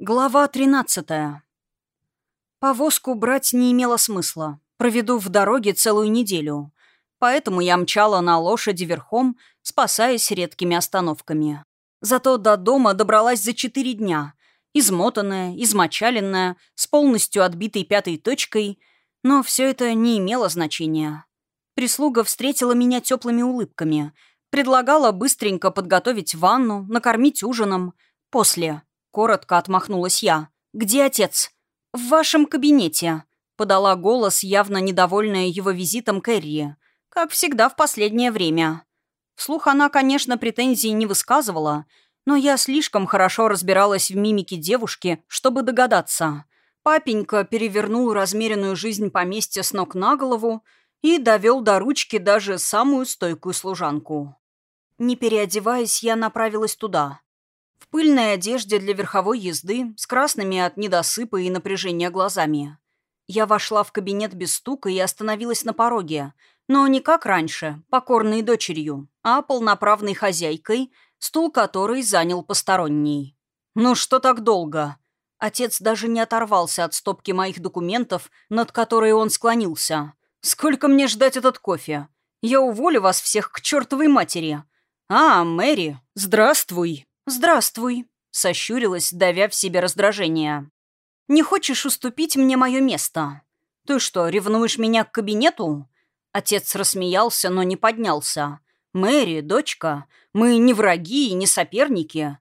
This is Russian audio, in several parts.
Глава 13. Повозку брать не имело смысла. Проведу в дороге целую неделю. Поэтому я мчала на лошади верхом, спасаясь редкими остановками. Зато до дома добралась за четыре дня. Измотанная, измочаленная, с полностью отбитой пятой точкой. Но все это не имело значения. Прислуга встретила меня теплыми улыбками. Предлагала быстренько подготовить ванну, накормить ужином. После. Коротко отмахнулась я. «Где отец?» «В вашем кабинете», — подала голос, явно недовольная его визитом Кэрри. «Как всегда в последнее время». Вслух она, конечно, претензий не высказывала, но я слишком хорошо разбиралась в мимике девушки, чтобы догадаться. Папенька перевернул размеренную жизнь поместья с ног на голову и довел до ручки даже самую стойкую служанку. Не переодеваясь, я направилась туда. В пыльной одежде для верховой езды, с красными от недосыпа и напряжения глазами. Я вошла в кабинет без стука и остановилась на пороге, но не как раньше, покорной дочерью, а полноправной хозяйкой, стул которой занял посторонний. «Ну что так долго?» Отец даже не оторвался от стопки моих документов, над которой он склонился. «Сколько мне ждать этот кофе? Я уволю вас всех к чертовой матери!» «А, Мэри, здравствуй!» «Здравствуй», — сощурилась, давя в себе раздражение. «Не хочешь уступить мне мое место? Ты что, ревнуешь меня к кабинету?» Отец рассмеялся, но не поднялся. «Мэри, дочка, мы не враги и не соперники.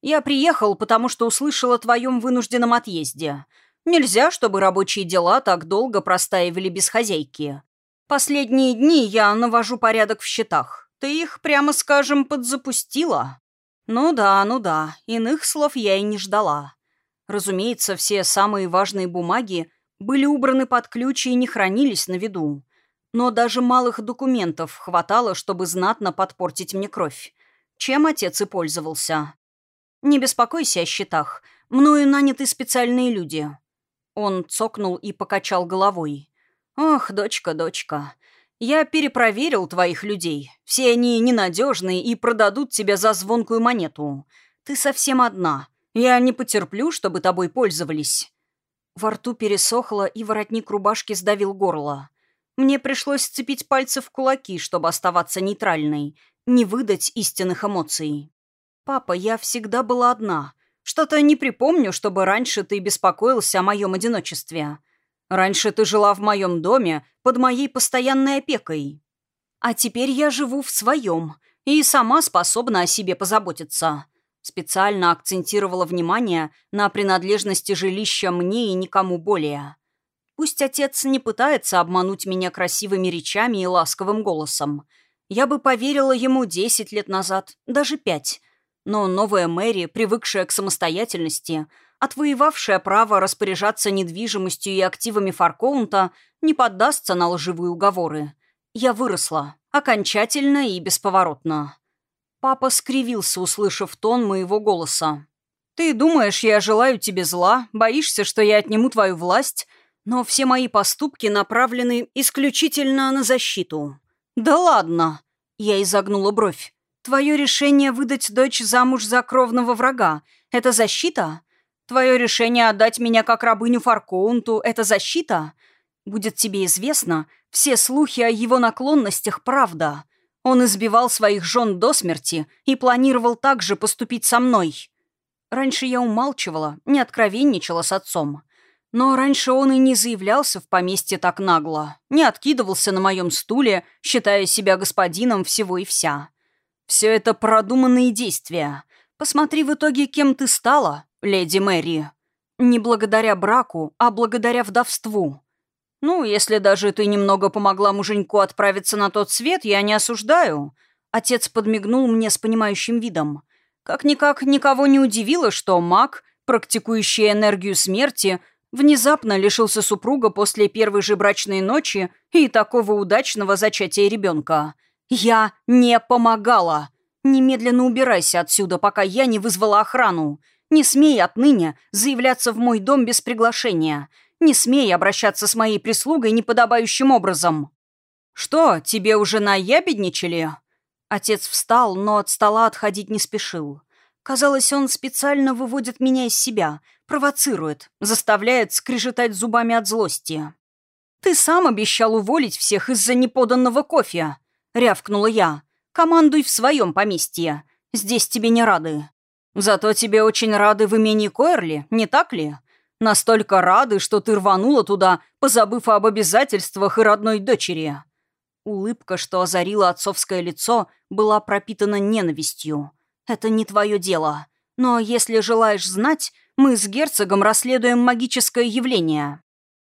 Я приехал, потому что услышал о твоем вынужденном отъезде. Нельзя, чтобы рабочие дела так долго простаивали без хозяйки. Последние дни я навожу порядок в счетах. Ты их, прямо скажем, подзапустила. Ну да, ну да, иных слов я и не ждала. Разумеется, все самые важные бумаги были убраны под ключ и не хранились на виду. Но даже малых документов хватало, чтобы знатно подпортить мне кровь. Чем отец и пользовался. «Не беспокойся о счетах. Мною наняты специальные люди». Он цокнул и покачал головой. «Ох, дочка, дочка, я перепроверил твоих людей. Все они ненадежные и продадут тебя за звонкую монету. Ты совсем одна. Я не потерплю, чтобы тобой пользовались». Во рту пересохло, и воротник рубашки сдавил горло. Мне пришлось сцепить пальцы в кулаки, чтобы оставаться нейтральной, не выдать истинных эмоций. «Папа, я всегда была одна. Что-то не припомню, чтобы раньше ты беспокоился о моем одиночестве. Раньше ты жила в моем доме под моей постоянной опекой. А теперь я живу в своем и сама способна о себе позаботиться. Специально акцентировала внимание на принадлежности жилища мне и никому более. Пусть отец не пытается обмануть меня красивыми речами и ласковым голосом. Я бы поверила ему десять лет назад, даже пять. Но новая Мэри, привыкшая к самостоятельности, отвоевавшая право распоряжаться недвижимостью и активами Фаркоунта, не поддастся на лживые уговоры. Я выросла, окончательно и бесповоротно. Папа скривился, услышав тон моего голоса. «Ты думаешь, я желаю тебе зла, боишься, что я отниму твою власть, но все мои поступки направлены исключительно на защиту». «Да ладно!» — я изогнула бровь. «Твое решение выдать дочь замуж за кровного врага — это защита? Твое решение отдать меня как рабыню Фаркоунту — это защита? Будет тебе известно, все слухи о его наклонностях — правда. Он избивал своих жен до смерти и планировал также поступить со мной. Раньше я умалчивала, не откровенничала с отцом. Но раньше он и не заявлялся в поместье так нагло, не откидывался на моем стуле, считая себя господином всего и вся. Все это продуманные действия. Посмотри в итоге, кем ты стала, леди Мэри. Не благодаря браку, а благодаря вдовству. Ну, если даже ты немного помогла муженьку отправиться на тот свет, я не осуждаю. Отец подмигнул мне с понимающим видом. Как-никак никого не удивило, что маг, практикующий энергию смерти, внезапно лишился супруга после первой же брачной ночи и такого удачного зачатия ребенка. Я не помогала. Немедленно убирайся отсюда, пока я не вызвала охрану. Не смей отныне заявляться в мой дом без приглашения. Не смей обращаться с моей прислугой неподобающим образом. Что, тебе уже наябедничали? Отец встал, но от стола отходить не спешил. Казалось, он специально выводит меня из себя, провоцирует, заставляет скрежетать зубами от злости. «Ты сам обещал уволить всех из-за неподанного кофе», — рявкнула я. «Командуй в своем поместье. Здесь тебе не рады. Зато тебе очень рады в имении Койерли, не так ли? Настолько рады, что ты рванула туда, позабыв об обязательствах и родной дочери». Улыбка, что озарила отцовское лицо, была пропитана ненавистью. «Это не твое дело. Но если желаешь знать, мы с герцогом расследуем магическое явление».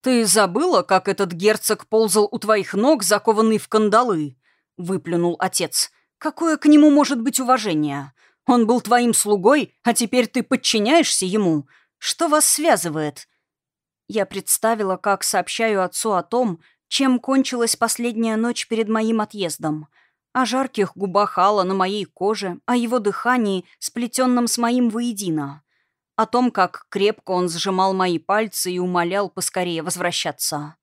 «Ты забыла, как этот герцог ползал у твоих ног, закованный в кандалы?» — выплюнул отец. «Какое к нему может быть уважение? Он был твоим слугой, а теперь ты подчиняешься ему. Что вас связывает?» Я представила, как сообщаю отцу о том, чем кончилась последняя ночь перед моим отъездом. О жарких губах Алла на моей коже, о его дыхании, сплетенном с моим воедино о том, как крепко он сжимал мои пальцы и умолял поскорее возвращаться.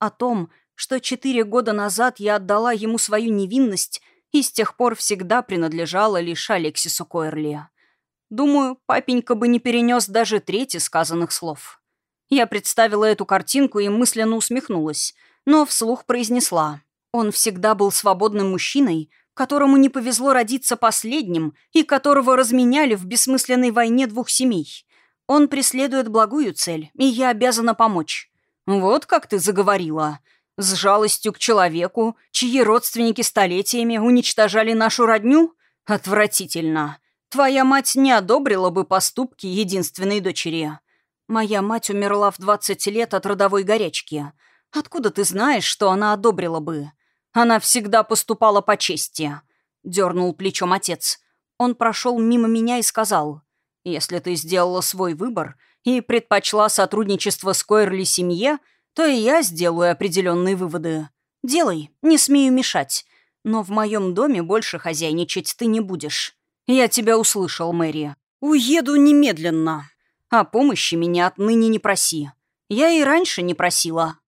О том, что четыре года назад я отдала ему свою невинность и с тех пор всегда принадлежала лишь Алексису Койерли. Думаю, папенька бы не перенес даже трети сказанных слов. Я представила эту картинку и мысленно усмехнулась, но вслух произнесла. Он всегда был свободным мужчиной, которому не повезло родиться последним и которого разменяли в бессмысленной войне двух семей. Он преследует благую цель, и я обязана помочь. Вот как ты заговорила. С жалостью к человеку, чьи родственники столетиями уничтожали нашу родню? Отвратительно. Твоя мать не одобрила бы поступки единственной дочери. Моя мать умерла в 20 лет от родовой горячки. Откуда ты знаешь, что она одобрила бы? Она всегда поступала по чести», — дернул плечом отец. Он прошел мимо меня и сказал, «Если ты сделала свой выбор и предпочла сотрудничество с Койерли семье, то и я сделаю определенные выводы. Делай, не смею мешать. Но в моем доме больше хозяйничать ты не будешь. Я тебя услышал, Мэри. Уеду немедленно. О помощи меня отныне не проси. Я и раньше не просила».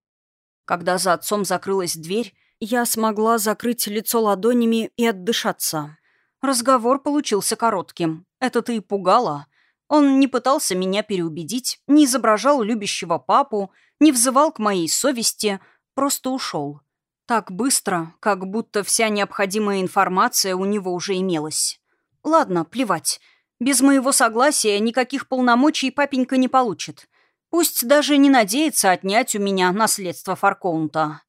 Когда за отцом закрылась дверь, я смогла закрыть лицо ладонями и отдышаться. Разговор получился коротким. Это-то и пугало. Он не пытался меня переубедить, не изображал любящего папу, не взывал к моей совести, просто ушел. Так быстро, как будто вся необходимая информация у него уже имелась. Ладно, плевать. Без моего согласия никаких полномочий папенька не получит. Пусть даже не надеется отнять у меня наследство Фаркоунта.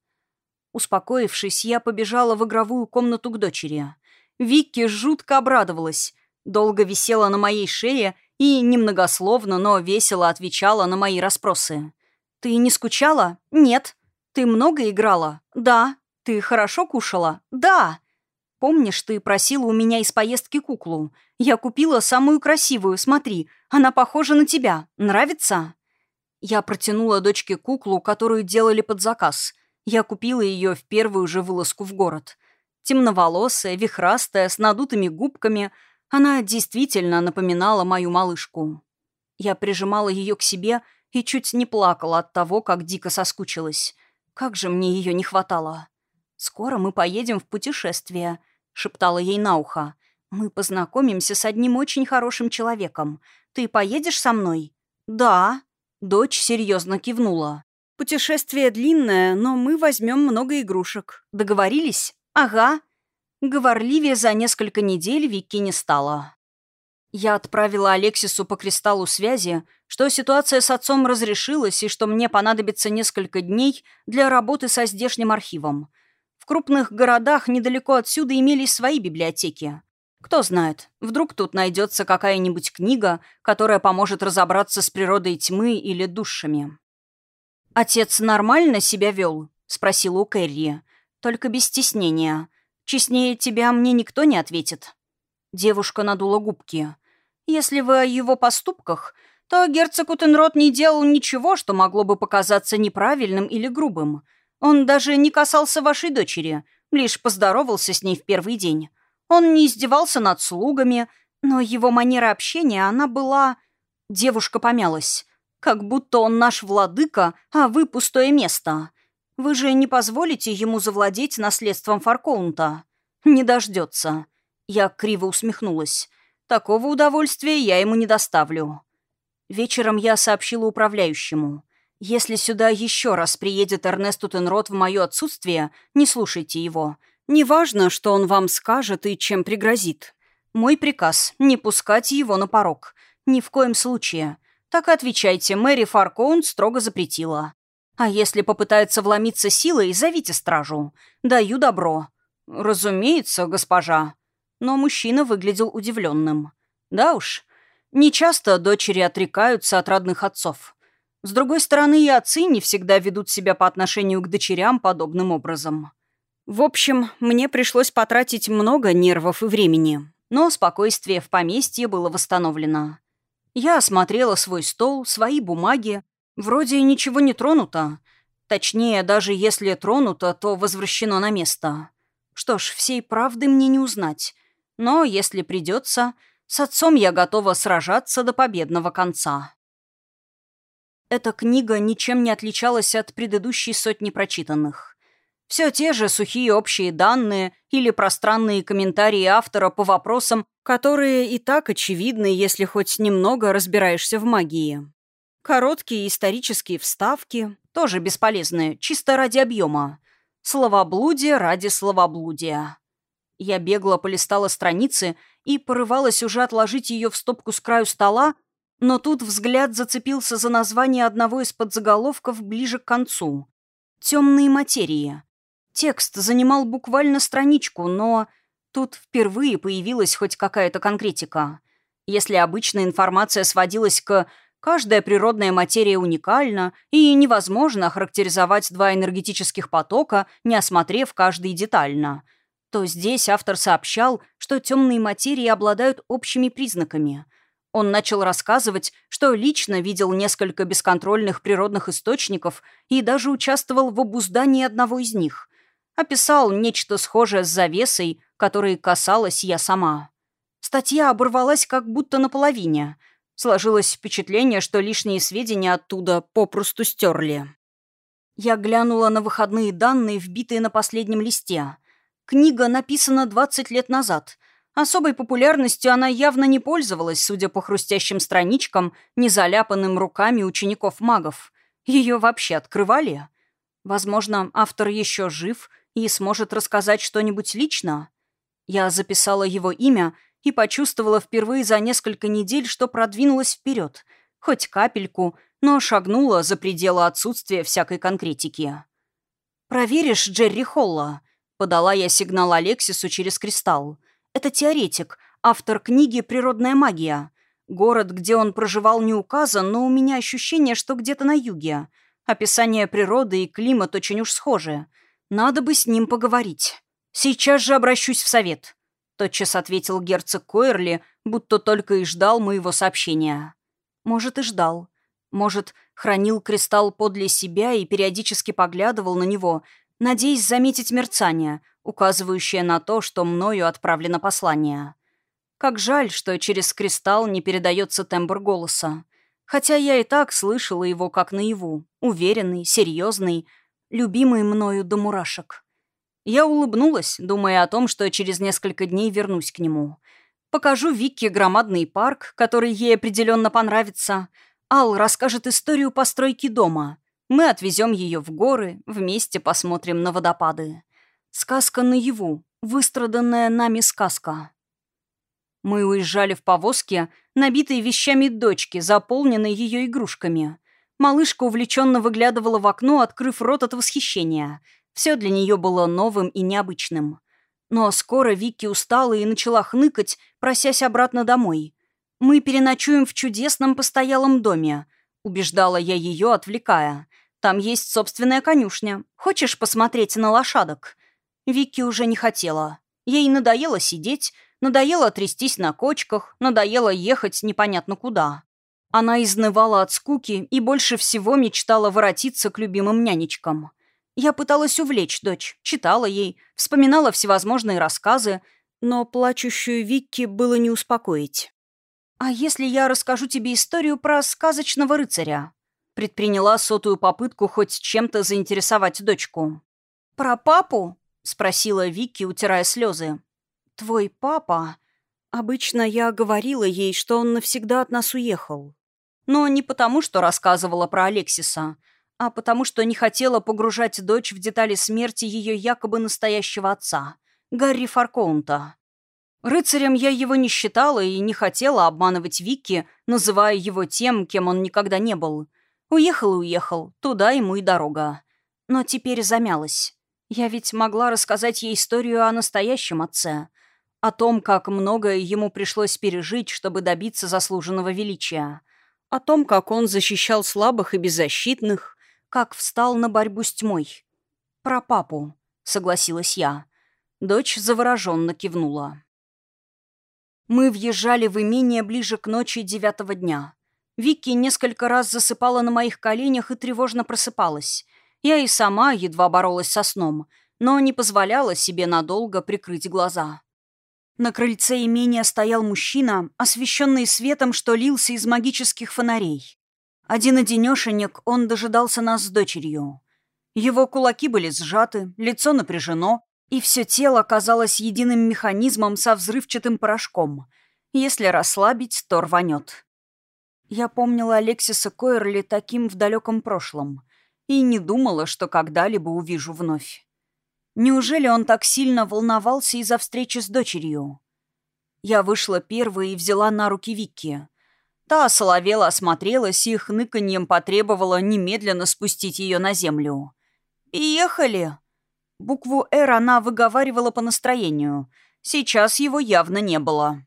Успокоившись, я побежала в игровую комнату к дочери. Викки жутко обрадовалась. Долго висела на моей шее и немногословно, но весело отвечала на мои расспросы. «Ты не скучала?» «Нет». «Ты много играла?» «Да». «Ты хорошо кушала?» «Да». «Помнишь, ты просила у меня из поездки куклу? Я купила самую красивую, смотри, она похожа на тебя. Нравится?» Я протянула дочке куклу, которую делали под заказ – я купила ее в первую же вылазку в город. Темноволосая, вихрастая, с надутыми губками, она действительно напоминала мою малышку. Я прижимала ее к себе и чуть не плакала от того, как дико соскучилась. Как же мне ее не хватало. «Скоро мы поедем в путешествие», — шептала ей на ухо. «Мы познакомимся с одним очень хорошим человеком. Ты поедешь со мной?» «Да». Дочь серьезно кивнула. Путешествие длинное, но мы возьмем много игрушек. Договорились? Ага. Говорливее за несколько недель Вики не стало. Я отправила Алексису по кристаллу связи, что ситуация с отцом разрешилась и что мне понадобится несколько дней для работы со здешним архивом. В крупных городах недалеко отсюда имелись свои библиотеки. Кто знает, вдруг тут найдется какая-нибудь книга, которая поможет разобраться с природой тьмы или душами. «Отец нормально себя вел?» — спросила у Кэрри. «Только без стеснения. Честнее тебя мне никто не ответит». Девушка надула губки. «Если вы о его поступках, то герцог Утенрот не делал ничего, что могло бы показаться неправильным или грубым. Он даже не касался вашей дочери, лишь поздоровался с ней в первый день. Он не издевался над слугами, но его манера общения, она была...» Девушка помялась. Как будто он наш владыка, а вы пустое место. Вы же не позволите ему завладеть наследством Фаркоунта? Не дождется. Я криво усмехнулась. Такого удовольствия я ему не доставлю. Вечером я сообщила управляющему. Если сюда еще раз приедет Эрнест Утенрот в мое отсутствие, не слушайте его. Неважно, что он вам скажет и чем пригрозит. Мой приказ — не пускать его на порог. Ни в коем случае. Так отвечайте, Мэри Фаркоун строго запретила. А если попытается вломиться силой, зовите стражу. Даю добро. Разумеется, госпожа. Но мужчина выглядел удивленным. Да уж, нечасто дочери отрекаются от родных отцов. С другой стороны, и отцы не всегда ведут себя по отношению к дочерям подобным образом. В общем, мне пришлось потратить много нервов и времени, но спокойствие в поместье было восстановлено. Я осмотрела свой стол, свои бумаги. Вроде ничего не тронуто. Точнее, даже если тронуто, то возвращено на место. Что ж, всей правды мне не узнать. Но, если придется, с отцом я готова сражаться до победного конца. Эта книга ничем не отличалась от предыдущей сотни прочитанных. Все те же сухие общие данные или пространные комментарии автора по вопросам, которые и так очевидны, если хоть немного разбираешься в магии. Короткие исторические вставки, тоже бесполезные, чисто ради объема. Словоблудие ради словоблудия. Я бегло полистала страницы и порывалась уже отложить ее в стопку с краю стола, но тут взгляд зацепился за название одного из подзаголовков ближе к концу. «Темные материи». Текст занимал буквально страничку, но тут впервые появилась хоть какая-то конкретика. Если обычная информация сводилась к «каждая природная материя уникальна» и невозможно характеризовать два энергетических потока, не осмотрев каждый детально, то здесь автор сообщал, что темные материи обладают общими признаками – он начал рассказывать, что лично видел несколько бесконтрольных природных источников и даже участвовал в обуздании одного из них описал нечто схожее с завесой, которой касалась я сама. Статья оборвалась как будто наполовине. Сложилось впечатление, что лишние сведения оттуда попросту стерли. Я глянула на выходные данные, вбитые на последнем листе. Книга написана 20 лет назад. Особой популярностью она явно не пользовалась, судя по хрустящим страничкам, не заляпанным руками учеников-магов. Ее вообще открывали? Возможно, автор еще жив и сможет рассказать что-нибудь лично. Я записала его имя и почувствовала впервые за несколько недель, что продвинулась вперед, хоть капельку, но шагнула за пределы отсутствия всякой конкретики. «Проверишь Джерри Холла?» — подала я сигнал Алексису через кристалл. «Это теоретик, автор книги «Природная магия». Город, где он проживал, не указан, но у меня ощущение, что где-то на юге. Описание природы и климат очень уж схожи. Надо бы с ним поговорить. Сейчас же обращусь в совет», — тотчас ответил герцог Койерли, будто только и ждал моего сообщения. «Может, и ждал. Может, хранил кристалл подле себя и периодически поглядывал на него, надеясь заметить мерцание, указывающее на то, что мною отправлено послание. Как жаль, что через кристалл не передается тембр голоса. Хотя я и так слышала его как наяву, уверенный, серьезный, любимый мною до мурашек. Я улыбнулась, думая о том, что через несколько дней вернусь к нему. Покажу Вике громадный парк, который ей определенно понравится. Ал расскажет историю постройки дома. Мы отвезем ее в горы, вместе посмотрим на водопады. Сказка наяву, выстраданная нами сказка. Мы уезжали в повозке, набитой вещами дочки, заполненной ее игрушками. Малышка увлеченно выглядывала в окно, открыв рот от восхищения. Все для нее было новым и необычным. Но скоро Вики устала и начала хныкать, просясь обратно домой. «Мы переночуем в чудесном постоялом доме», — убеждала я ее, отвлекая. «Там есть собственная конюшня. Хочешь посмотреть на лошадок?» Вики уже не хотела. Ей надоело сидеть, надоело трястись на кочках, надоело ехать непонятно куда. Она изнывала от скуки и больше всего мечтала воротиться к любимым нянечкам. Я пыталась увлечь дочь, читала ей, вспоминала всевозможные рассказы, но плачущую Викки было не успокоить. «А если я расскажу тебе историю про сказочного рыцаря?» Предприняла сотую попытку хоть чем-то заинтересовать дочку. «Про папу?» — спросила Вики, утирая слезы. «Твой папа?» Обычно я говорила ей, что он навсегда от нас уехал. Но не потому, что рассказывала про Алексиса, а потому, что не хотела погружать дочь в детали смерти ее якобы настоящего отца, Гарри Фаркоунта. Рыцарем я его не считала и не хотела обманывать Вики, называя его тем, кем он никогда не был. Уехал и уехал, туда ему и дорога. Но теперь замялась. Я ведь могла рассказать ей историю о настоящем отце, о том, как многое ему пришлось пережить, чтобы добиться заслуженного величия, о том, как он защищал слабых и беззащитных, как встал на борьбу с тьмой. «Про папу», — согласилась я. Дочь завороженно кивнула. Мы въезжали в имение ближе к ночи девятого дня. Вики несколько раз засыпала на моих коленях и тревожно просыпалась. Я и сама едва боролась со сном, но не позволяла себе надолго прикрыть глаза. На крыльце имения стоял мужчина, освещенный светом, что лился из магических фонарей. Один-одинешенек он дожидался нас с дочерью. Его кулаки были сжаты, лицо напряжено, и все тело казалось единым механизмом со взрывчатым порошком. Если расслабить, то рванет. Я помнила Алексиса Койерли таким в далеком прошлом и не думала, что когда-либо увижу вновь. Неужели он так сильно волновался из-за встречи с дочерью? Я вышла первой и взяла на руки Вики. Та соловела осмотрелась и хныканьем потребовала немедленно спустить ее на землю. «Ехали!» Букву «Р» она выговаривала по настроению. Сейчас его явно не было.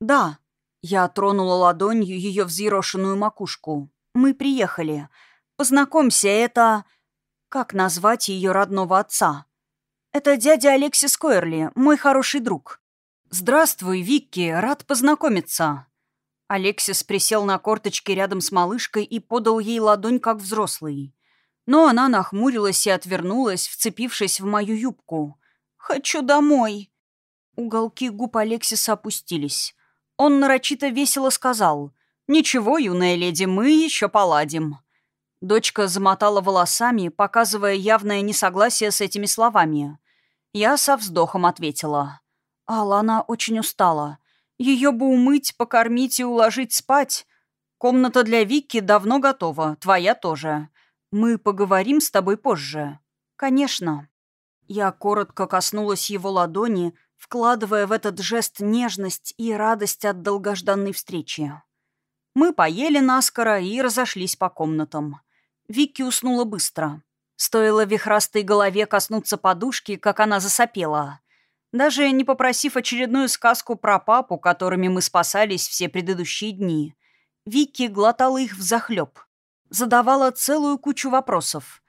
«Да», я тронула ладонью ее взъерошенную макушку. «Мы приехали. Познакомься, это...» Как назвать ее родного отца? «Это дядя Алексис Койерли, мой хороший друг». «Здравствуй, Викки, рад познакомиться». Алексис присел на корточки рядом с малышкой и подал ей ладонь, как взрослый. Но она нахмурилась и отвернулась, вцепившись в мою юбку. «Хочу домой». Уголки губ Алексиса опустились. Он нарочито весело сказал. «Ничего, юная леди, мы еще поладим». Дочка замотала волосами, показывая явное несогласие с этими словами. Я со вздохом ответила. «Алла, она очень устала. Ее бы умыть, покормить и уложить спать. Комната для Вики давно готова, твоя тоже. Мы поговорим с тобой позже». «Конечно». Я коротко коснулась его ладони, вкладывая в этот жест нежность и радость от долгожданной встречи. Мы поели наскоро и разошлись по комнатам. Вики уснула быстро. Стоило вихрастой голове коснуться подушки, как она засопела. Даже не попросив очередную сказку про папу, которыми мы спасались все предыдущие дни, Вики глотала их взахлеб. Задавала целую кучу вопросов.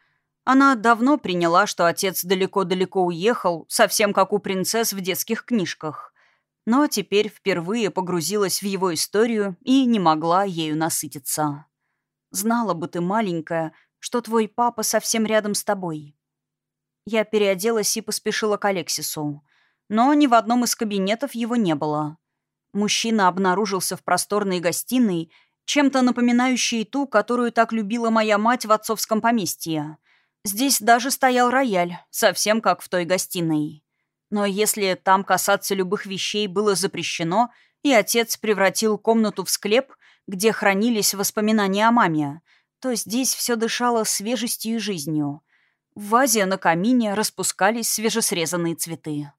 Она давно приняла, что отец далеко-далеко уехал, совсем как у принцесс в детских книжках. Но теперь впервые погрузилась в его историю и не могла ею насытиться. «Знала бы ты, маленькая, что твой папа совсем рядом с тобой». Я переоделась и поспешила к Алексису но ни в одном из кабинетов его не было. Мужчина обнаружился в просторной гостиной, чем-то напоминающей ту, которую так любила моя мать в отцовском поместье. Здесь даже стоял рояль, совсем как в той гостиной. Но если там касаться любых вещей было запрещено, и отец превратил комнату в склеп, где хранились воспоминания о маме, то здесь все дышало свежестью и жизнью. В вазе на камине распускались свежесрезанные цветы.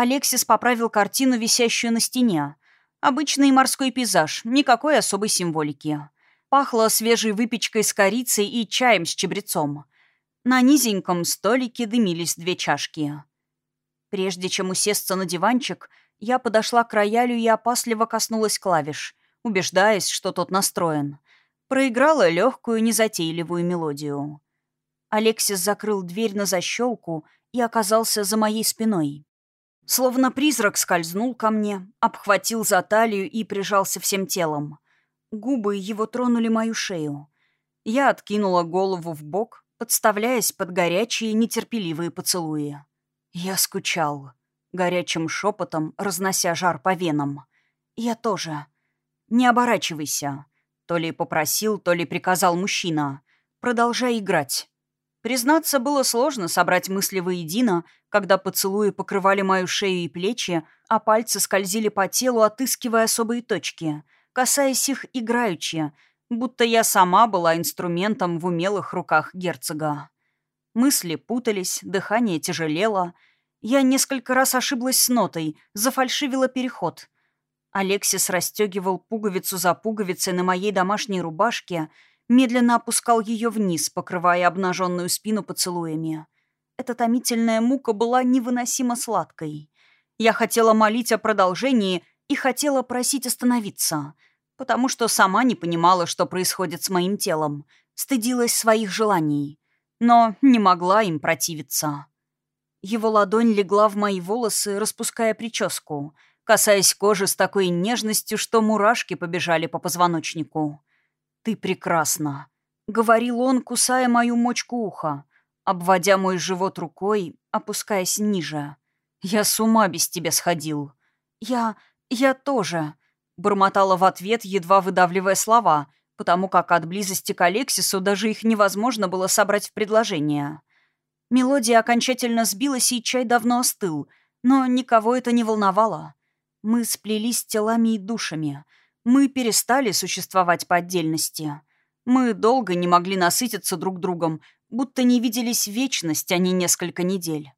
Алексис поправил картину, висящую на стене. Обычный морской пейзаж, никакой особой символики. Пахло свежей выпечкой с корицей и чаем с чабрецом. На низеньком столике дымились две чашки. Прежде чем усесться на диванчик, я подошла к роялю и опасливо коснулась клавиш, убеждаясь, что тот настроен. Проиграла легкую, незатейливую мелодию. Алексис закрыл дверь на защелку и оказался за моей спиной. Словно призрак скользнул ко мне, обхватил за талию и прижался всем телом. Губы его тронули мою шею. Я откинула голову в бок, подставляясь под горячие, нетерпеливые поцелуи. Я скучал, горячим шепотом разнося жар по венам. Я тоже. Не оборачивайся. То ли попросил, то ли приказал мужчина. Продолжай играть. Признаться, было сложно собрать мысли воедино, когда поцелуи покрывали мою шею и плечи, а пальцы скользили по телу, отыскивая особые точки, касаясь их играючи, будто я сама была инструментом в умелых руках герцога. Мысли путались, дыхание тяжелело. Я несколько раз ошиблась с нотой, зафальшивила переход. Алексис расстегивал пуговицу за пуговицей на моей домашней рубашке, медленно опускал ее вниз, покрывая обнаженную спину поцелуями. Эта томительная мука была невыносимо сладкой. Я хотела молить о продолжении и хотела просить остановиться, потому что сама не понимала, что происходит с моим телом, стыдилась своих желаний, но не могла им противиться. Его ладонь легла в мои волосы, распуская прическу, касаясь кожи с такой нежностью, что мурашки побежали по позвоночнику. «Ты прекрасна», — говорил он, кусая мою мочку уха, обводя мой живот рукой, опускаясь ниже. «Я с ума без тебя сходил». «Я... я тоже», — бормотала в ответ, едва выдавливая слова, потому как от близости к Алексису даже их невозможно было собрать в предложение. Мелодия окончательно сбилась, и чай давно остыл, но никого это не волновало. Мы сплелись телами и душами — мы перестали существовать по отдельности. Мы долго не могли насытиться друг другом, будто не виделись вечность, а не несколько недель.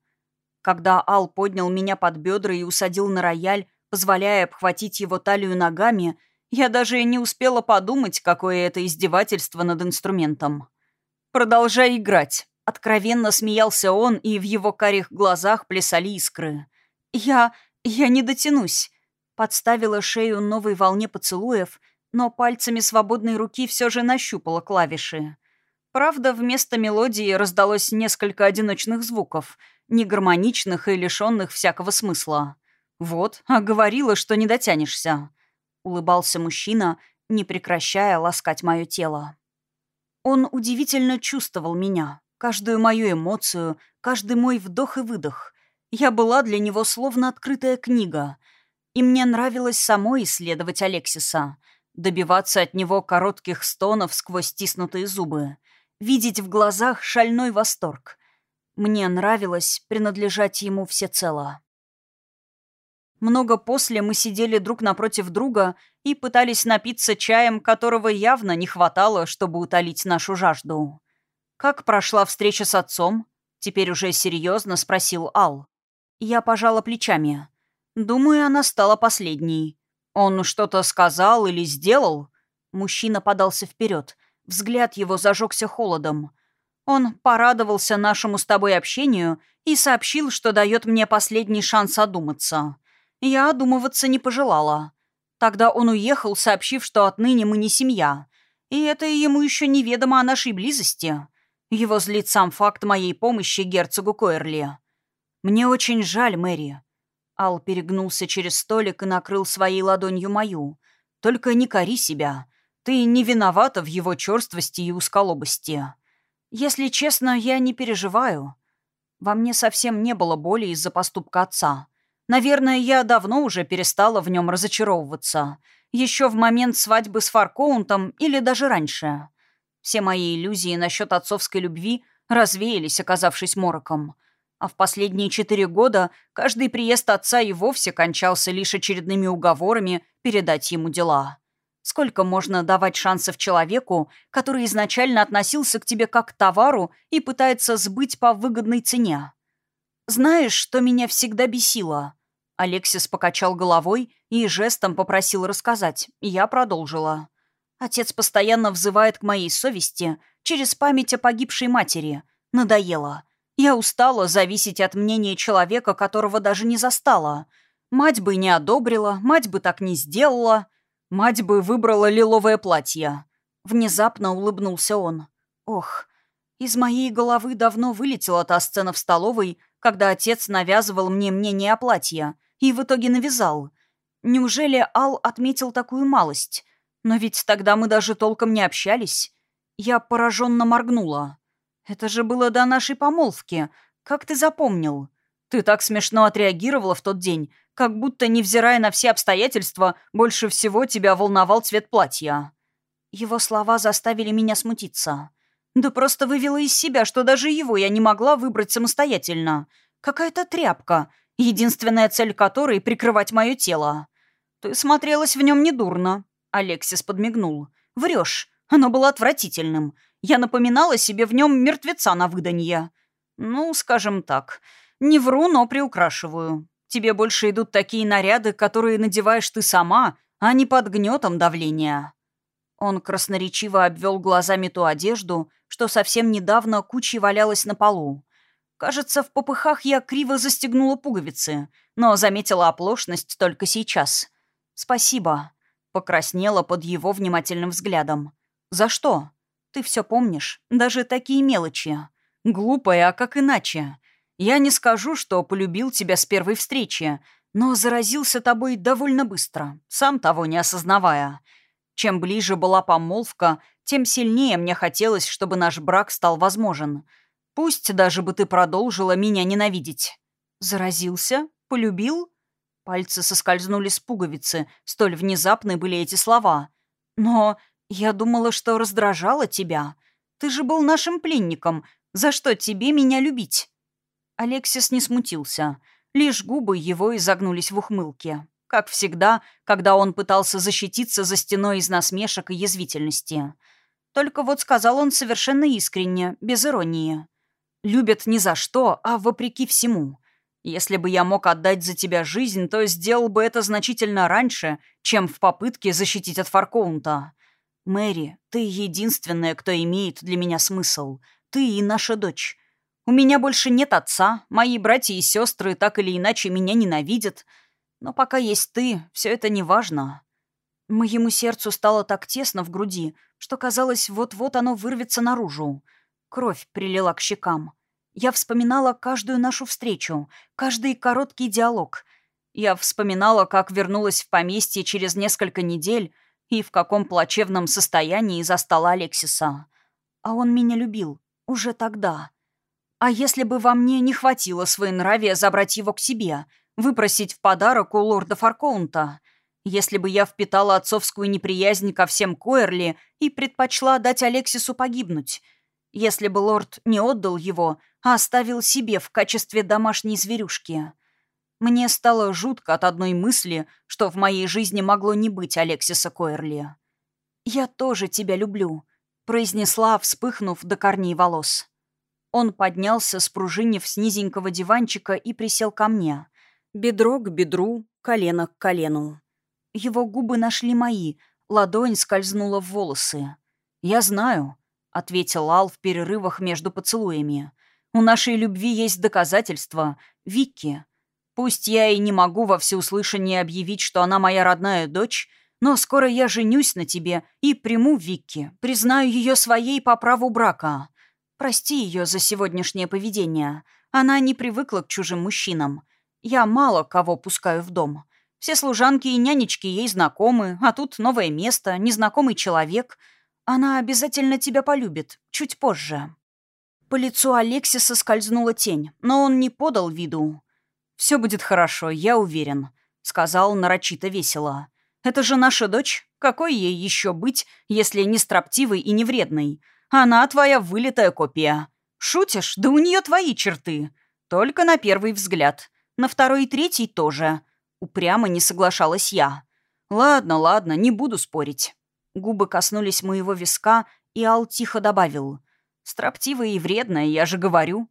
Когда Ал поднял меня под бедра и усадил на рояль, позволяя обхватить его талию ногами, я даже не успела подумать, какое это издевательство над инструментом. «Продолжай играть», — откровенно смеялся он, и в его карих глазах плясали искры. «Я... я не дотянусь подставила шею новой волне поцелуев, но пальцами свободной руки все же нащупала клавиши. Правда, вместо мелодии раздалось несколько одиночных звуков, негармоничных и лишенных всякого смысла. «Вот, а говорила, что не дотянешься», — улыбался мужчина, не прекращая ласкать мое тело. Он удивительно чувствовал меня, каждую мою эмоцию, каждый мой вдох и выдох. Я была для него словно открытая книга — и мне нравилось самой исследовать Алексиса, добиваться от него коротких стонов сквозь стиснутые зубы, видеть в глазах шальной восторг. Мне нравилось принадлежать ему всецело. Много после мы сидели друг напротив друга и пытались напиться чаем, которого явно не хватало, чтобы утолить нашу жажду. «Как прошла встреча с отцом?» — теперь уже серьезно спросил Ал. Я пожала плечами. Думаю, она стала последней. Он что-то сказал или сделал? Мужчина подался вперед. Взгляд его зажегся холодом. Он порадовался нашему с тобой общению и сообщил, что дает мне последний шанс одуматься. Я одумываться не пожелала. Тогда он уехал, сообщив, что отныне мы не семья. И это ему еще неведомо о нашей близости. Его злит сам факт моей помощи герцогу Койерли. Мне очень жаль, Мэри. Ал перегнулся через столик и накрыл своей ладонью мою. «Только не кори себя. Ты не виновата в его черствости и усколобости. Если честно, я не переживаю. Во мне совсем не было боли из-за поступка отца. Наверное, я давно уже перестала в нем разочаровываться. Еще в момент свадьбы с Фаркоунтом или даже раньше. Все мои иллюзии насчет отцовской любви развеялись, оказавшись мороком. А в последние четыре года каждый приезд отца и вовсе кончался лишь очередными уговорами передать ему дела. Сколько можно давать шансов человеку, который изначально относился к тебе как к товару и пытается сбыть по выгодной цене? Знаешь, что меня всегда бесило? Алексис покачал головой и жестом попросил рассказать. Я продолжила. Отец постоянно взывает к моей совести через память о погибшей матери. Надоело. Я устала зависеть от мнения человека, которого даже не застала. Мать бы не одобрила, мать бы так не сделала. Мать бы выбрала лиловое платье. Внезапно улыбнулся он. Ох, из моей головы давно вылетела та сцена в столовой, когда отец навязывал мне мнение о платье и в итоге навязал. Неужели Ал отметил такую малость? Но ведь тогда мы даже толком не общались. Я пораженно моргнула. «Это же было до нашей помолвки. Как ты запомнил? Ты так смешно отреагировала в тот день, как будто, невзирая на все обстоятельства, больше всего тебя волновал цвет платья». Его слова заставили меня смутиться. Да просто вывела из себя, что даже его я не могла выбрать самостоятельно. Какая-то тряпка, единственная цель которой — прикрывать мое тело. Ты смотрелась в нем недурно. Алексис подмигнул. Врешь. Оно было отвратительным. Я напоминала себе в нем мертвеца на выданье. Ну, скажем так. Не вру, но приукрашиваю. Тебе больше идут такие наряды, которые надеваешь ты сама, а не под гнетом давления. Он красноречиво обвел глазами ту одежду, что совсем недавно кучей валялась на полу. Кажется, в попыхах я криво застегнула пуговицы, но заметила оплошность только сейчас. «Спасибо», — покраснела под его внимательным взглядом. «За что? Ты все помнишь, даже такие мелочи. Глупая, а как иначе? Я не скажу, что полюбил тебя с первой встречи, но заразился тобой довольно быстро, сам того не осознавая». Чем ближе была помолвка, тем сильнее мне хотелось, чтобы наш брак стал возможен. Пусть даже бы ты продолжила меня ненавидеть. Заразился? Полюбил? Пальцы соскользнули с пуговицы, столь внезапны были эти слова. Но я думала, что раздражала тебя. Ты же был нашим пленником. За что тебе меня любить? Алексис не смутился. Лишь губы его изогнулись в ухмылке как всегда, когда он пытался защититься за стеной из насмешек и язвительности. Только вот сказал он совершенно искренне, без иронии. «Любят не за что, а вопреки всему. Если бы я мог отдать за тебя жизнь, то сделал бы это значительно раньше, чем в попытке защитить от Фаркоунта. Мэри, ты единственная, кто имеет для меня смысл. Ты и наша дочь. У меня больше нет отца, мои братья и сестры так или иначе меня ненавидят». Но пока есть ты, все это не важно. Моему сердцу стало так тесно в груди, что казалось, вот-вот оно вырвется наружу. Кровь прилила к щекам. Я вспоминала каждую нашу встречу, каждый короткий диалог. Я вспоминала, как вернулась в поместье через несколько недель и в каком плачевном состоянии застала Алексиса. А он меня любил. Уже тогда. А если бы во мне не хватило своенравия забрать его к себе — выпросить в подарок у лорда Фаркоунта. Если бы я впитала отцовскую неприязнь ко всем Койерли и предпочла дать Алексису погибнуть. Если бы лорд не отдал его, а оставил себе в качестве домашней зверюшки. Мне стало жутко от одной мысли, что в моей жизни могло не быть Алексиса Койерли. «Я тоже тебя люблю», — произнесла, вспыхнув до корней волос. Он поднялся, спружинив с низенького диванчика и присел ко мне — Бедро к бедру, колено к колену. Его губы нашли мои, ладонь скользнула в волосы. «Я знаю», — ответил Ал в перерывах между поцелуями. «У нашей любви есть доказательства. Вики. Пусть я и не могу во всеуслышание объявить, что она моя родная дочь, но скоро я женюсь на тебе и приму Вики, признаю ее своей по праву брака. Прости ее за сегодняшнее поведение. Она не привыкла к чужим мужчинам. Я мало кого пускаю в дом. Все служанки и нянечки ей знакомы, а тут новое место, незнакомый человек. Она обязательно тебя полюбит, чуть позже». По лицу Алексиса скользнула тень, но он не подал виду. «Все будет хорошо, я уверен», — сказал нарочито весело. «Это же наша дочь. Какой ей еще быть, если не строптивой и не вредной? Она твоя вылитая копия. Шутишь? Да у нее твои черты. Только на первый взгляд. На второй и третий тоже. Упрямо не соглашалась я. Ладно, ладно, не буду спорить. Губы коснулись моего виска, и Ал тихо добавил. Строптивая и вредная, я же говорю.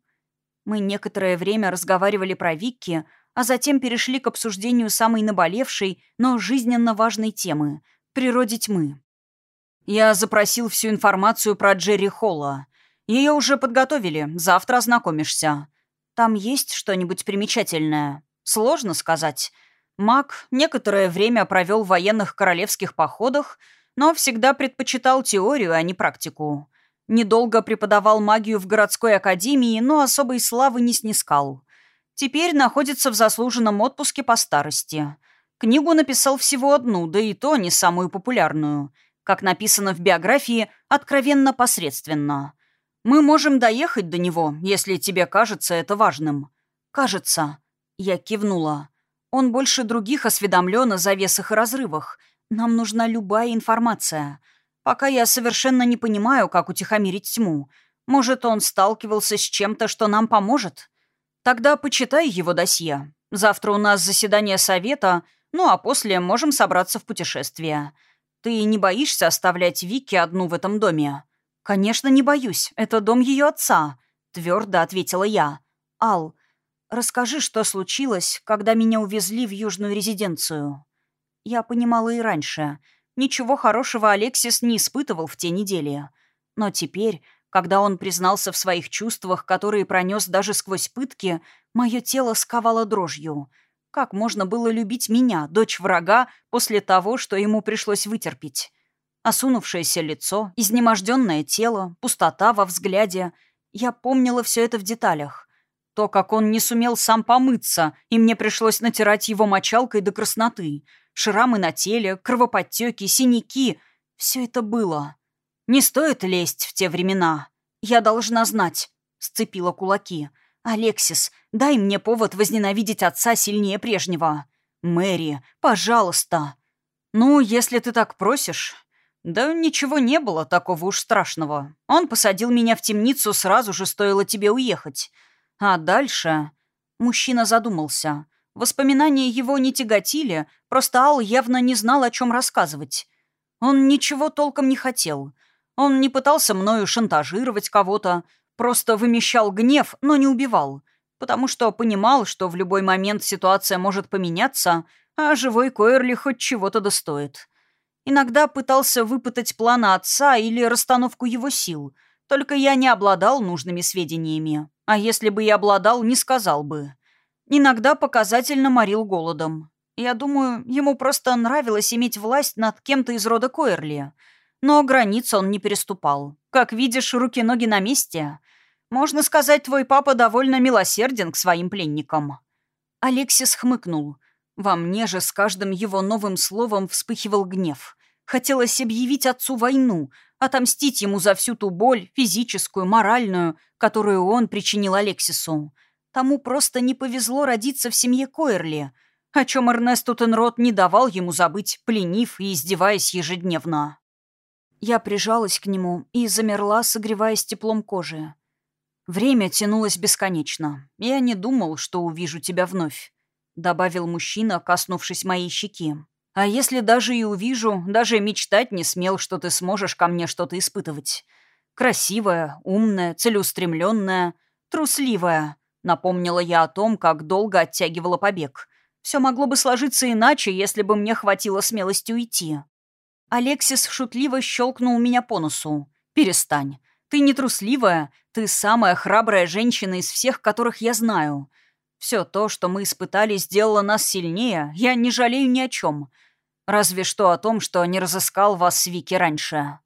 Мы некоторое время разговаривали про Викки, а затем перешли к обсуждению самой наболевшей, но жизненно важной темы — природе тьмы. Я запросил всю информацию про Джерри Холла. Ее уже подготовили, завтра ознакомишься. Там есть что-нибудь примечательное? Сложно сказать. Маг некоторое время провел в военных королевских походах, но всегда предпочитал теорию, а не практику. Недолго преподавал магию в городской академии, но особой славы не снискал. Теперь находится в заслуженном отпуске по старости. Книгу написал всего одну, да и то не самую популярную. Как написано в биографии, откровенно посредственно. Мы можем доехать до него, если тебе кажется это важным». «Кажется». Я кивнула. «Он больше других осведомлен о завесах и разрывах. Нам нужна любая информация. Пока я совершенно не понимаю, как утихомирить тьму. Может, он сталкивался с чем-то, что нам поможет? Тогда почитай его досье. Завтра у нас заседание совета, ну а после можем собраться в путешествие. Ты не боишься оставлять Вики одну в этом доме? Конечно, не боюсь. Это дом ее отца, твердо ответила я. Ал, расскажи, что случилось, когда меня увезли в южную резиденцию. Я понимала и раньше. Ничего хорошего Алексис не испытывал в те недели. Но теперь, когда он признался в своих чувствах, которые пронес даже сквозь пытки, мое тело сковало дрожью. Как можно было любить меня, дочь врага, после того, что ему пришлось вытерпеть? Осунувшееся лицо, изнеможденное тело, пустота во взгляде. Я помнила все это в деталях. То, как он не сумел сам помыться, и мне пришлось натирать его мочалкой до красноты. Шрамы на теле, кровоподтеки, синяки. Все это было. Не стоит лезть в те времена. Я должна знать. Сцепила кулаки. «Алексис, дай мне повод возненавидеть отца сильнее прежнего. Мэри, пожалуйста». «Ну, если ты так просишь...» «Да ничего не было такого уж страшного. Он посадил меня в темницу сразу же, стоило тебе уехать. А дальше...» Мужчина задумался. Воспоминания его не тяготили, просто Ал явно не знал, о чем рассказывать. Он ничего толком не хотел. Он не пытался мною шантажировать кого-то, просто вымещал гнев, но не убивал, потому что понимал, что в любой момент ситуация может поменяться, а живой Койерли хоть чего-то достоит. Иногда пытался выпытать планы отца или расстановку его сил, только я не обладал нужными сведениями, а если бы я обладал, не сказал бы. Иногда показательно морил голодом. Я думаю, ему просто нравилось иметь власть над кем-то из рода Койерли — но границ он не переступал. Как видишь, руки-ноги на месте. Можно сказать, твой папа довольно милосерден к своим пленникам». Алексис хмыкнул. Во мне же с каждым его новым словом вспыхивал гнев. Хотелось объявить отцу войну, отомстить ему за всю ту боль, физическую, моральную, которую он причинил Алексису. Тому просто не повезло родиться в семье Койерли, о чем Эрнест Тутенрот не давал ему забыть, пленив и издеваясь ежедневно. Я прижалась к нему и замерла, согреваясь теплом кожи. Время тянулось бесконечно. Я не думал, что увижу тебя вновь, добавил мужчина, коснувшись моей щеки. А если даже и увижу, даже мечтать не смел, что ты сможешь ко мне что-то испытывать. Красивая, умная, целеустремленная, трусливая. Напомнила я о том, как долго оттягивала побег. Все могло бы сложиться иначе, если бы мне хватило смелости уйти. Алексис шутливо щелкнул меня по носу. «Перестань. Ты не трусливая, ты самая храбрая женщина из всех, которых я знаю. Все то, что мы испытали, сделало нас сильнее, я не жалею ни о чем. Разве что о том, что не разыскал вас с Вики раньше.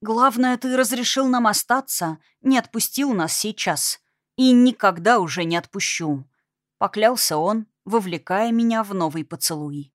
Главное, ты разрешил нам остаться, не отпустил нас сейчас. И никогда уже не отпущу». Поклялся он, вовлекая меня в новый поцелуй.